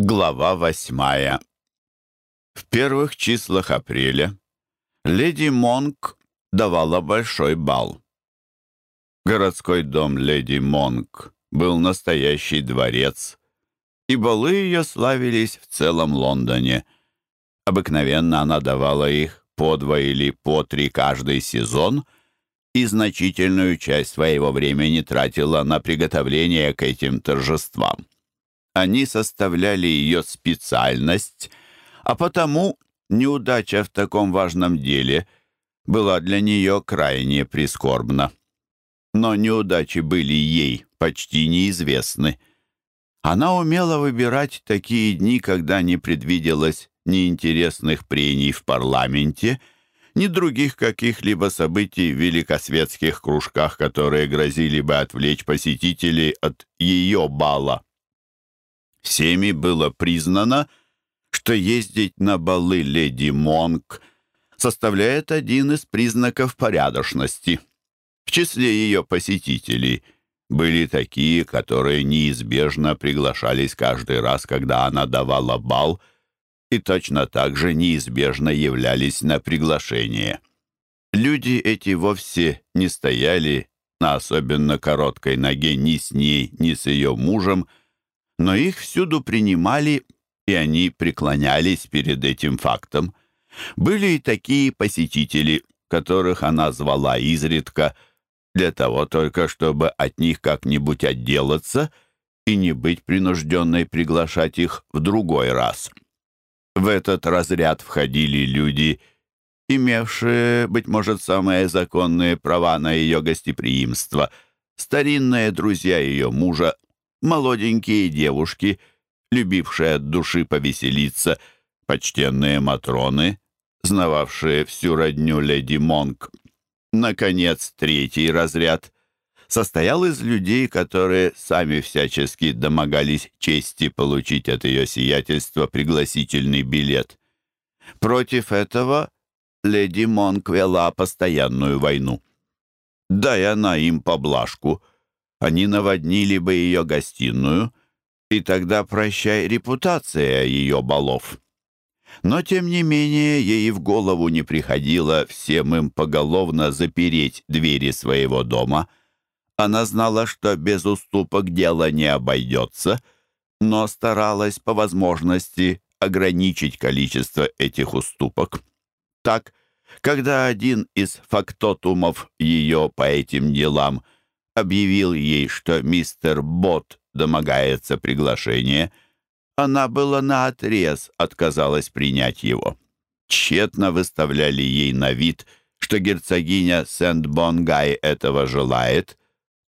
Глава восьмая. В первых числах апреля леди Монк давала большой бал. Городской дом леди Монк был настоящий дворец, и балы ее славились в целом Лондоне. Обыкновенно она давала их по два или по три каждый сезон и значительную часть своего времени тратила на приготовление к этим торжествам. Они составляли ее специальность, а потому неудача в таком важном деле была для нее крайне прискорбна. Но неудачи были ей почти неизвестны. Она умела выбирать такие дни, когда не предвиделось ни интересных прений в парламенте, ни других каких-либо событий в великосветских кружках, которые грозили бы отвлечь посетителей от ее бала всеми было признано, что ездить на балы леди Монк составляет один из признаков порядочности. В числе ее посетителей были такие, которые неизбежно приглашались каждый раз, когда она давала бал, и точно так же неизбежно являлись на приглашение. Люди эти вовсе не стояли на особенно короткой ноге ни с ней, ни с ее мужем – но их всюду принимали, и они преклонялись перед этим фактом. Были и такие посетители, которых она звала изредка, для того только, чтобы от них как-нибудь отделаться и не быть принужденной приглашать их в другой раз. В этот разряд входили люди, имевшие, быть может, самые законные права на ее гостеприимство, старинные друзья ее мужа, молоденькие девушки, любившие от души повеселиться, почтенные матроны, знававшие всю родню леди Монк. Наконец, третий разряд состоял из людей, которые сами всячески домогались чести получить от ее сиятельства пригласительный билет. Против этого леди Монк вела постоянную войну. Дай она им поблажку — они наводнили бы ее гостиную, и тогда прощай репутация ее балов. Но, тем не менее, ей в голову не приходило всем им поголовно запереть двери своего дома. Она знала, что без уступок дело не обойдется, но старалась по возможности ограничить количество этих уступок. Так, когда один из фактотумов ее по этим делам – объявил ей, что мистер Бот домогается приглашения, она была наотрез отказалась принять его. Тщетно выставляли ей на вид, что герцогиня Сент-Бонгай этого желает.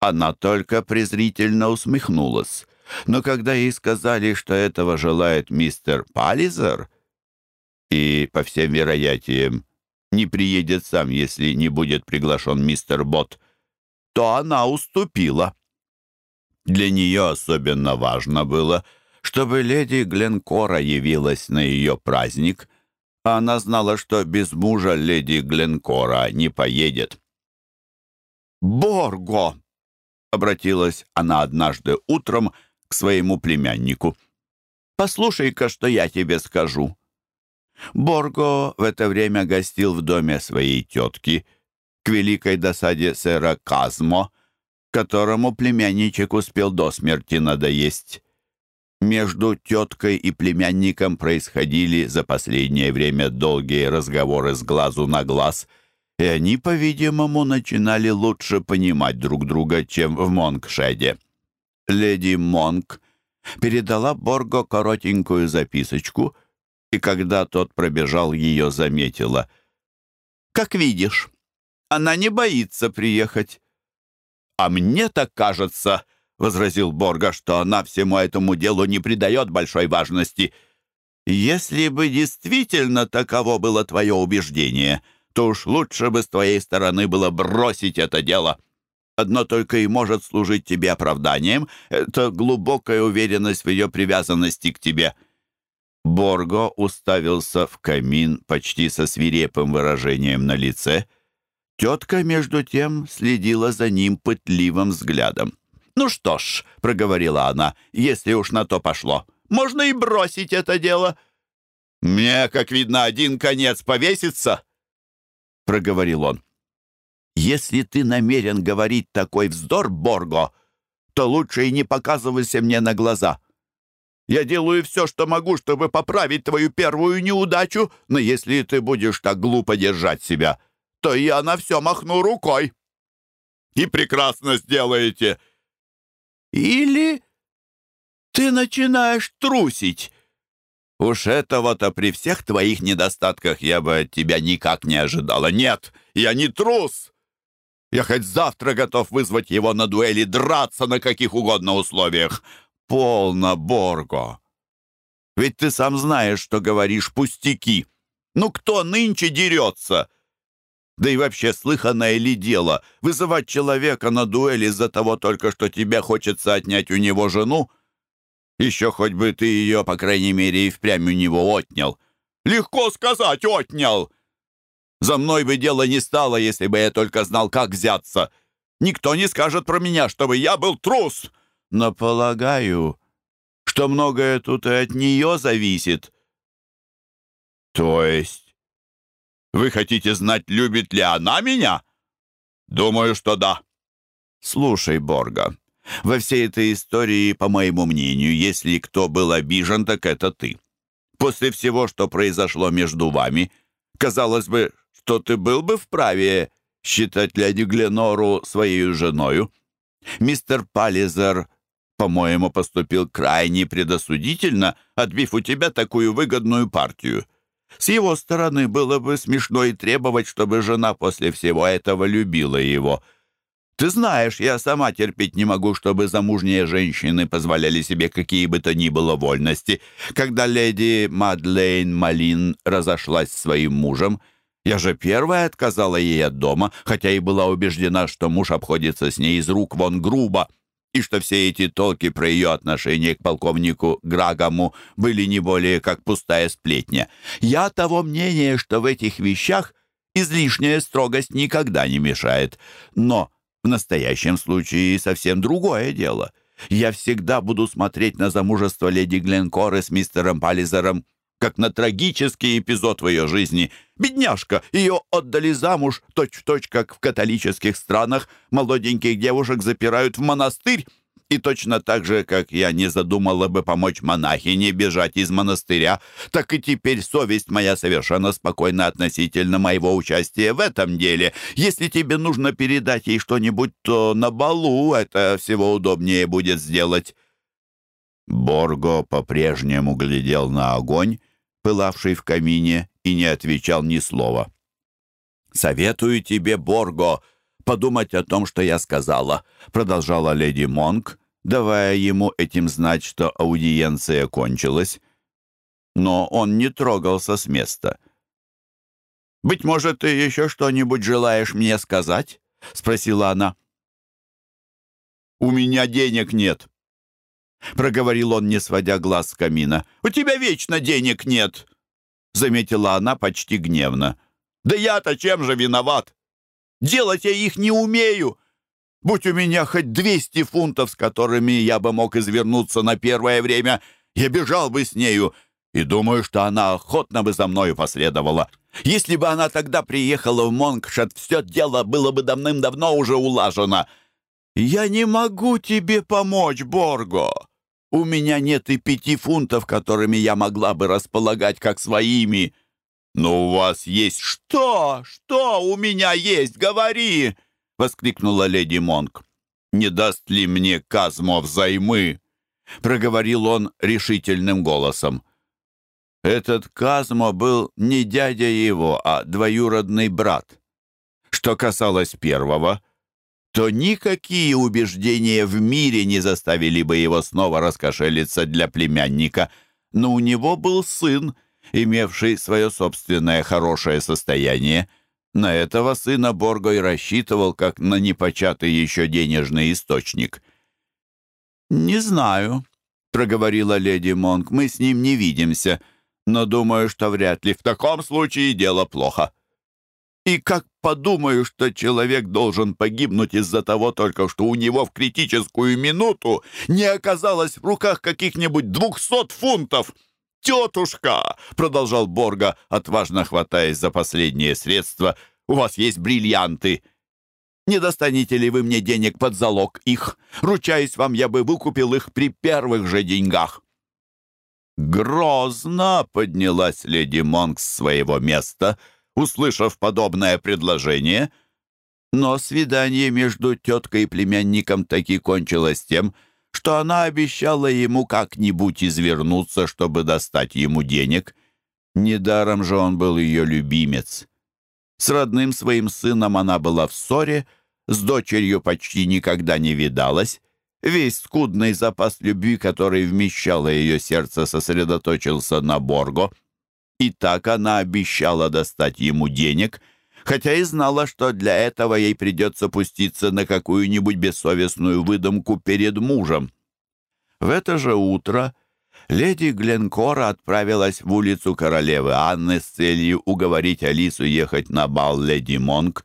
Она только презрительно усмехнулась. Но когда ей сказали, что этого желает мистер Паллизер, и, по всем вероятиям, не приедет сам, если не будет приглашен мистер Бот, — то она уступила. Для нее особенно важно было, чтобы леди Гленкора явилась на ее праздник, а она знала, что без мужа леди Гленкора не поедет. «Борго!» — обратилась она однажды утром к своему племяннику. «Послушай-ка, что я тебе скажу». Борго в это время гостил в доме своей тетки — к великой досаде сэра Казмо, которому племянничек успел до смерти надоесть. Между теткой и племянником происходили за последнее время долгие разговоры с глазу на глаз, и они, по-видимому, начинали лучше понимать друг друга, чем в Монкшеде. Леди Монк передала Борго коротенькую записочку, и когда тот пробежал, ее заметила. «Как видишь, она не боится приехать». «А мне так кажется», — возразил Борга, «что она всему этому делу не придает большой важности». «Если бы действительно таково было твое убеждение, то уж лучше бы с твоей стороны было бросить это дело. Одно только и может служить тебе оправданием — это глубокая уверенность в ее привязанности к тебе». Борго уставился в камин почти со свирепым выражением на лице — Тетка, между тем, следила за ним пытливым взглядом. «Ну что ж», — проговорила она, — «если уж на то пошло, можно и бросить это дело». «Мне, как видно, один конец повесится», — проговорил он. «Если ты намерен говорить такой вздор, Борго, то лучше и не показывайся мне на глаза. Я делаю все, что могу, чтобы поправить твою первую неудачу, но если ты будешь так глупо держать себя...» то я на все махну рукой. И прекрасно Да и вообще, слыханное ли дело вызывать человека на дуэль из-за того только, что тебе хочется отнять у него жену? Еще хоть бы ты ее, по крайней мере, и впрямь у него отнял. Легко сказать, отнял! За мной бы дело не стало, если бы я только знал, как взяться. Никто не скажет про меня, чтобы я был трус. Но полагаю, что многое тут и от нее зависит. То есть... Вы хотите знать, любит ли она меня? Думаю, что да. Слушай, Борга, во всей этой истории, по моему мнению, если кто был обижен, так это ты. После всего, что произошло между вами, казалось бы, что ты был бы вправе считать леди Гленору своей женою. Мистер Паллизер, по-моему, поступил крайне предосудительно, отбив у тебя такую выгодную партию. С его стороны было бы смешно и требовать, чтобы жена после всего этого любила его. Ты знаешь, я сама терпеть не могу, чтобы замужние женщины позволяли себе какие бы то ни было вольности. Когда леди Мадлейн Малин разошлась с своим мужем, я же первая отказала ей от дома, хотя и была убеждена, что муж обходится с ней из рук вон грубо. и что все эти толки про ее отношение к полковнику Грагаму были не более как пустая сплетня. Я того мнения, что в этих вещах излишняя строгость никогда не мешает. Но в настоящем случае совсем другое дело. Я всегда буду смотреть на замужество леди Гленкоры с мистером Паллизером как на трагический эпизод в ее жизни. Бедняжка! Ее отдали замуж точь-в-точь, -точь, как в католических странах. Молоденьких девушек запирают в монастырь. И точно так же, как я не задумала бы помочь монахине бежать из монастыря, так и теперь совесть моя совершенно спокойна относительно моего участия в этом деле. Если тебе нужно передать ей что-нибудь, то на балу это всего удобнее будет сделать». Борго по-прежнему глядел на огонь, пылавший в камине, и не отвечал ни слова. «Советую тебе, Борго, подумать о том, что я сказала», продолжала леди Монк, давая ему этим знать, что аудиенция кончилась. Но он не трогался с места. «Быть может, ты еще что-нибудь желаешь мне сказать?» спросила она. «У меня денег нет», — проговорил он, не сводя глаз с камина. «У тебя вечно денег нет!» заметила она почти гневно. «Да я-то чем же виноват? Делать я их не умею. Будь у меня хоть двести фунтов, с которыми я бы мог извернуться на первое время, я бежал бы с нею, и думаю, что она охотно бы за мною последовала. Если бы она тогда приехала в Монкшет, все дело было бы давным-давно уже улажено». «Я не могу тебе помочь, Борго!» У меня нет и пяти фунтов, которыми я могла бы располагать, как своими. Но у вас есть что? Что у меня есть? Говори!» — воскликнула леди Монк. «Не даст ли мне Казмо взаймы?» — проговорил он решительным голосом. Этот Казмо был не дядя его, а двоюродный брат. Что касалось первого — то никакие убеждения в мире не заставили бы его снова раскошелиться для племянника. Но у него был сын, имевший свое собственное хорошее состояние. На этого сына Борго и рассчитывал, как на непочатый еще денежный источник. «Не знаю», — проговорила леди Монк, — «мы с ним не видимся, но думаю, что вряд ли в таком случае дело плохо». И как подумаю, что человек должен погибнуть из-за того только, что у него в критическую минуту не оказалось в руках каких-нибудь двухсот фунтов. Тетушка, продолжал Борга, отважно хватаясь за последние средства, у вас есть бриллианты. Не достанете ли вы мне денег под залог их? Ручаюсь вам, я бы выкупил их при первых же деньгах. Грозно поднялась леди Монк с своего места — услышав подобное предложение. Но свидание между теткой и племянником таки кончилось тем, что она обещала ему как-нибудь извернуться, чтобы достать ему денег. Недаром же он был ее любимец. С родным своим сыном она была в ссоре, с дочерью почти никогда не видалась. Весь скудный запас любви, который вмещало ее сердце, сосредоточился на Борго — и так она обещала достать ему денег, хотя и знала, что для этого ей придется пуститься на какую-нибудь бессовестную выдумку перед мужем. В это же утро леди Гленкора отправилась в улицу королевы Анны с целью уговорить Алису ехать на бал леди Монг,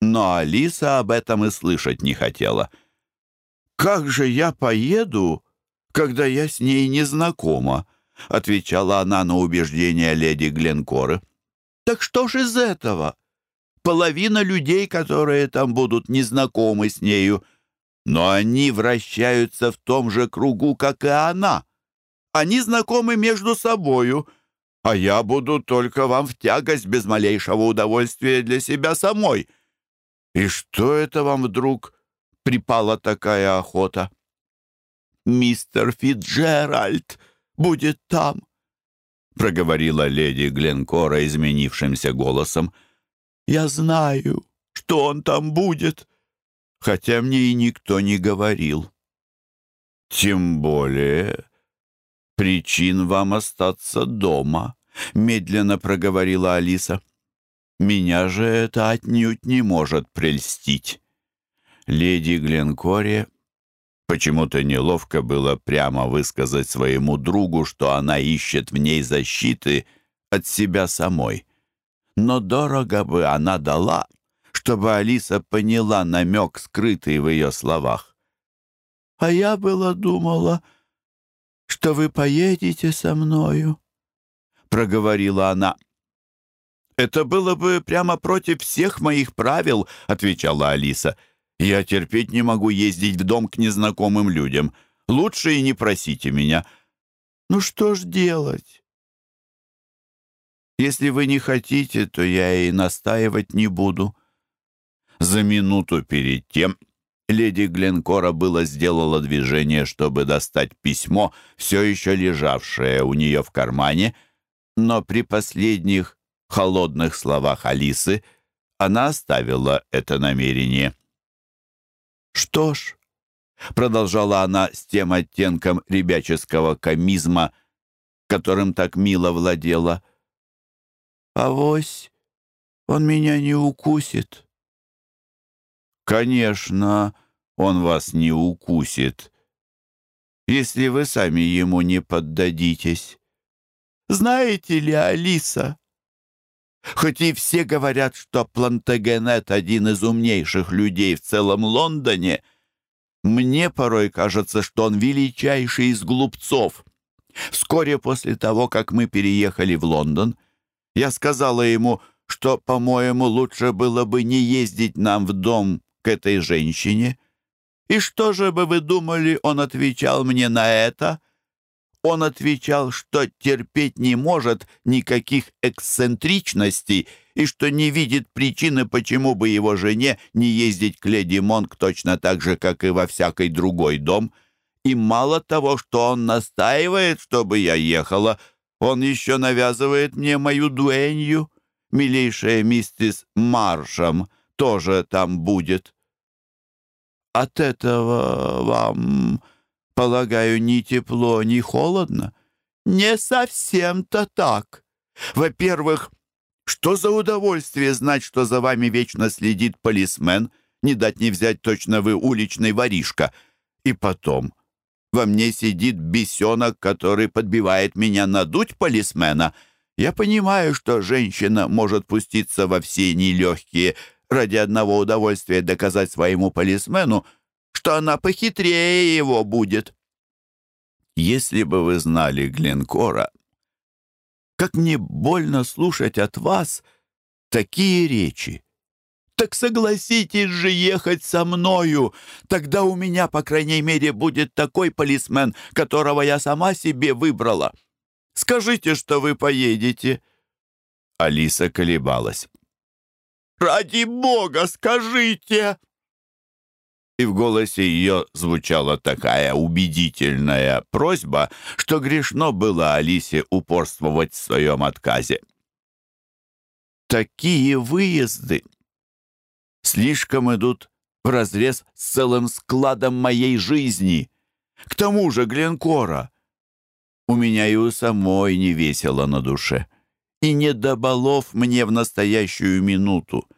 но Алиса об этом и слышать не хотела. «Как же я поеду, когда я с ней не знакома?» — отвечала она на убеждение леди Гленкоры. «Так что же из этого? Половина людей, которые там будут, незнакомы с нею, но они вращаются в том же кругу, как и она. Они знакомы между собою, а я буду только вам в тягость без малейшего удовольствия для себя самой. И что это вам вдруг припала такая охота?» «Мистер Фитджеральд!» будет там», — проговорила леди Гленкора изменившимся голосом. «Я знаю, что он там будет, хотя мне и никто не говорил». «Тем более причин вам остаться дома», — медленно проговорила Алиса. «Меня же это отнюдь не может прельстить». Леди Гленкоре Почему-то неловко было прямо высказать своему другу, что она ищет в ней защиты от себя самой. Но дорого бы она дала, чтобы Алиса поняла намек, скрытый в ее словах. «А я была думала, что вы поедете со мною», — проговорила она. «Это было бы прямо против всех моих правил», — отвечала Алиса. «Алиса». терпеть не могу ездить в дом к незнакомым людям. Лучше и не просите меня. Ну что ж делать? Если вы не хотите, то я и настаивать не буду. За минуту перед тем леди Гленкора было сделала движение, чтобы достать письмо, все еще лежавшее у нее в кармане, но при последних холодных словах Алисы она оставила это намерение. «Что ж», — продолжала она с тем оттенком ребяческого комизма, которым так мило владела, «авось, он меня не укусит». «Конечно, он вас не укусит, если вы сами ему не поддадитесь». «Знаете ли, Алиса, Хоть все говорят, что Плантагенет один из умнейших людей в целом Лондоне, мне порой кажется, что он величайший из глупцов. Вскоре после того, как мы переехали в Лондон, я сказала ему, что, по-моему, лучше было бы не ездить нам в дом к этой женщине. И что же бы вы думали, он отвечал мне на это?» Он отвечал, что терпеть не может никаких эксцентричностей и что не видит причины, почему бы его жене не ездить к леди Монк точно так же, как и во всякий другой дом. И полагаю, ни тепло, ни холодно? Не совсем-то так. Во-первых, что за удовольствие знать, что за вами вечно следит полисмен, не дать не взять точно вы уличный воришка. И потом, во мне сидит бесенок, который подбивает меня надуть полисмена. Я понимаю, что женщина может пуститься во все нелегкие, ради одного удовольствия доказать своему полисмену — что она похитрее его будет. Если бы вы знали Глинкора, как мне больно слушать от вас такие речи. Так согласитесь же ехать со мною, тогда у меня, по крайней мере, будет такой полисмен, которого я сама себе выбрала. Скажите, что вы поедете». Алиса колебалась. «Ради бога, скажите!» и в голосе ее звучала такая убедительная просьба, что грешно было Алисе упорствовать в своем отказе. Такие выезды слишком идут вразрез с целым складом моей жизни. К тому же Гленкора. У меня и у самой не весело на душе. И не до балов мне в настоящую минуту.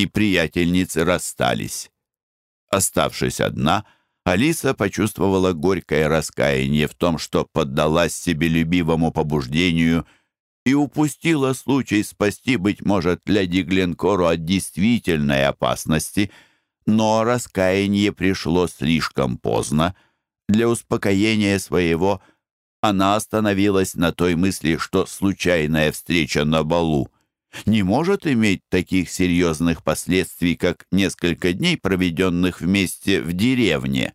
и приятельницы расстались. Оставшись одна, Алиса почувствовала горькое раскаяние в том, что поддалась себелюбивому побуждению и упустила случай спасти, быть может, леди Гленкору от действительной опасности, но раскаяние пришло слишком поздно. Для успокоения своего она остановилась на той мысли, что случайная встреча на балу — не может иметь таких серьезных последствий, как несколько дней, проведенных вместе в деревне.